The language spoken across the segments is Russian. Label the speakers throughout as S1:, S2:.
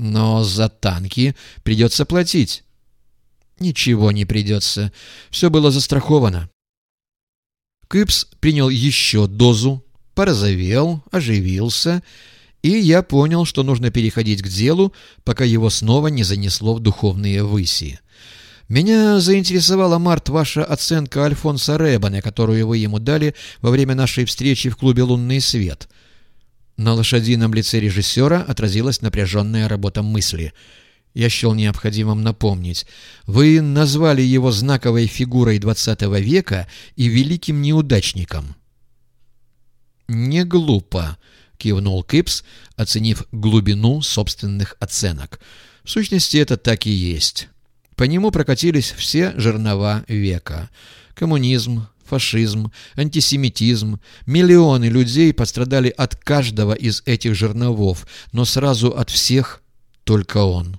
S1: Но за танки придется платить. Ничего не придется. Все было застраховано. Кыпс принял еще дозу, порозовел, оживился, и я понял, что нужно переходить к делу, пока его снова не занесло в духовные выси. Меня заинтересовала, Март, ваша оценка Альфонса Рэббана, которую вы ему дали во время нашей встречи в клубе «Лунный свет». На лошадином лице режиссера отразилась напряженная работа мысли. Я счел необходимым напомнить. Вы назвали его знаковой фигурой XX века и великим неудачником. «Не глупо», — кивнул Кипс, оценив глубину собственных оценок. «В сущности, это так и есть». По нему прокатились все жернова века. Коммунизм, фашизм, антисемитизм. Миллионы людей пострадали от каждого из этих жерновов, но сразу от всех только он.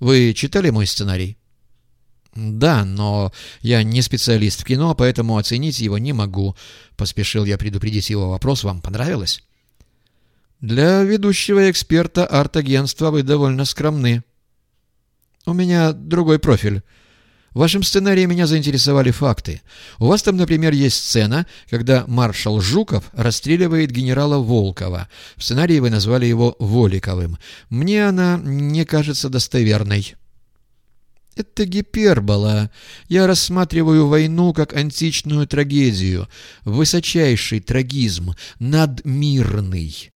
S1: Вы читали мой сценарий? «Да, но я не специалист в кино, поэтому оценить его не могу», — поспешил я предупредить его вопрос. «Вам понравилось?» «Для ведущего эксперта арт-агентства вы довольно скромны», у меня другой профиль. В вашем сценарии меня заинтересовали факты. У вас там, например, есть сцена, когда маршал Жуков расстреливает генерала Волкова. В сценарии вы назвали его Воликовым. Мне она не кажется достоверной. Это гипербола. Я рассматриваю войну как античную трагедию, высочайший трагизм, надмирный.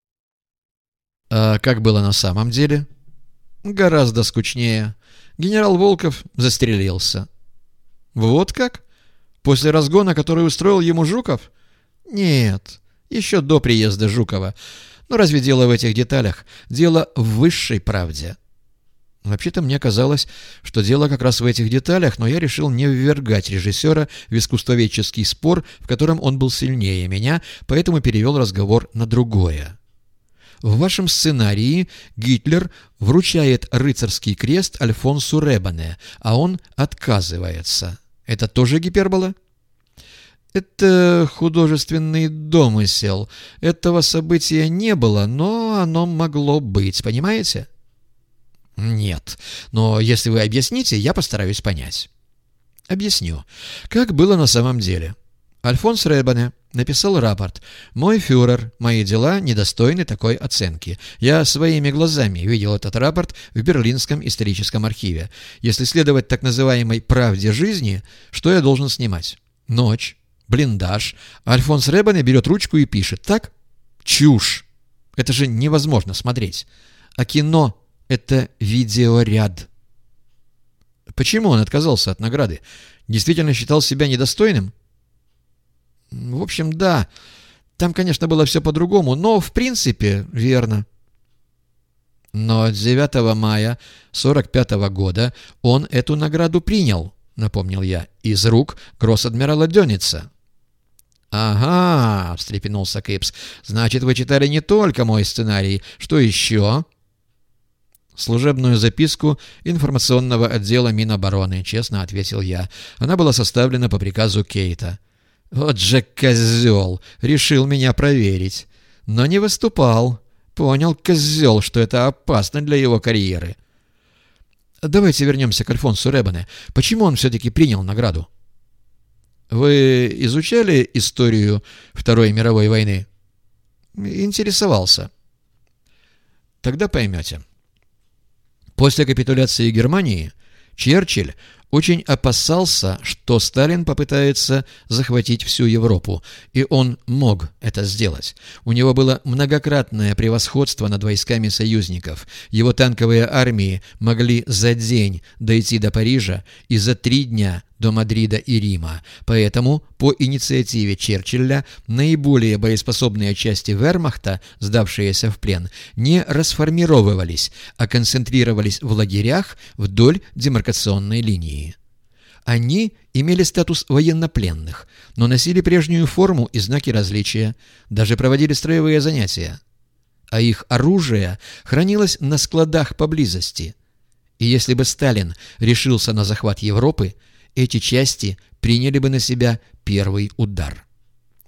S1: А как было на самом деле? Гораздо скучнее. Генерал Волков застрелился. Вот как? После разгона, который устроил ему Жуков? Нет, еще до приезда Жукова. Но разве дело в этих деталях? Дело в высшей правде. Вообще-то мне казалось, что дело как раз в этих деталях, но я решил не ввергать режиссера в искусствоведческий спор, в котором он был сильнее меня, поэтому перевел разговор на другое. В вашем сценарии Гитлер вручает рыцарский крест Альфонсу Ребане, а он отказывается. Это тоже гипербола? Это художественный домысел. Этого события не было, но оно могло быть, понимаете? Нет, но если вы объясните, я постараюсь понять. Объясню. Как было на самом деле? Альфонс Ребане написал рапорт. «Мой фюрер, мои дела недостойны такой оценки. Я своими глазами видел этот рапорт в Берлинском историческом архиве. Если следовать так называемой «правде жизни», что я должен снимать? Ночь, блиндаж. Альфонс Ребане берет ручку и пишет. Так? Чушь! Это же невозможно смотреть. А кино — это видеоряд». Почему он отказался от награды? Действительно считал себя недостойным? В общем, да. Там, конечно, было все по-другому, но в принципе верно. Но 9 мая 45 -го года он эту награду принял, напомнил я, из рук гросс-адмирала Дёница. «Ага», — встрепенулся Кипс, — «значит, вы читали не только мой сценарий. Что еще?» «Служебную записку информационного отдела Минобороны», — честно ответил я. Она была составлена по приказу Кейта. Вот же козел! Решил меня проверить. Но не выступал. Понял козел, что это опасно для его карьеры. Давайте вернемся к Альфонсу Ребане. Почему он все-таки принял награду? Вы изучали историю Второй мировой войны? Интересовался. Тогда поймете. После капитуляции Германии Черчилль очень опасался, что Сталин попытается захватить всю Европу, и он мог это сделать. У него было многократное превосходство над войсками союзников. Его танковые армии могли за день дойти до Парижа и за три дня до Мадрида и Рима. Поэтому, по инициативе Черчилля, наиболее боеспособные части вермахта, сдавшиеся в плен, не расформировывались, а концентрировались в лагерях вдоль демаркационной линии. Они имели статус военнопленных, но носили прежнюю форму и знаки различия, даже проводили строевые занятия. А их оружие хранилось на складах поблизости. И если бы Сталин решился на захват Европы, эти части приняли бы на себя первый удар.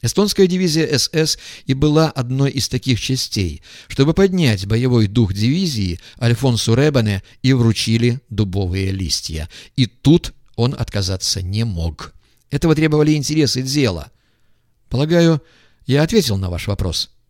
S1: Эстонская дивизия СС и была одной из таких частей. Чтобы поднять боевой дух дивизии, Альфонсу Ребане и вручили дубовые листья. И тут он отказаться не мог. Этого требовали интересы дела. Полагаю, я ответил на ваш вопрос. —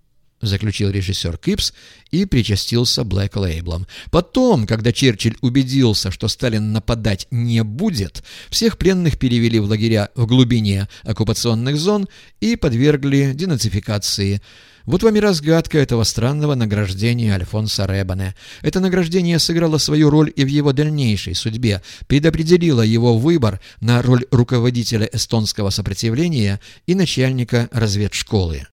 S1: заключил режиссер Кипс и причастился Блэк Лейблом. Потом, когда Черчилль убедился, что Сталин нападать не будет, всех пленных перевели в лагеря в глубине оккупационных зон и подвергли денацификации. Вот вам и разгадка этого странного награждения Альфонса Ребане. Это награждение сыграло свою роль и в его дальнейшей судьбе, предопределило его выбор на роль руководителя эстонского сопротивления и начальника разведшколы.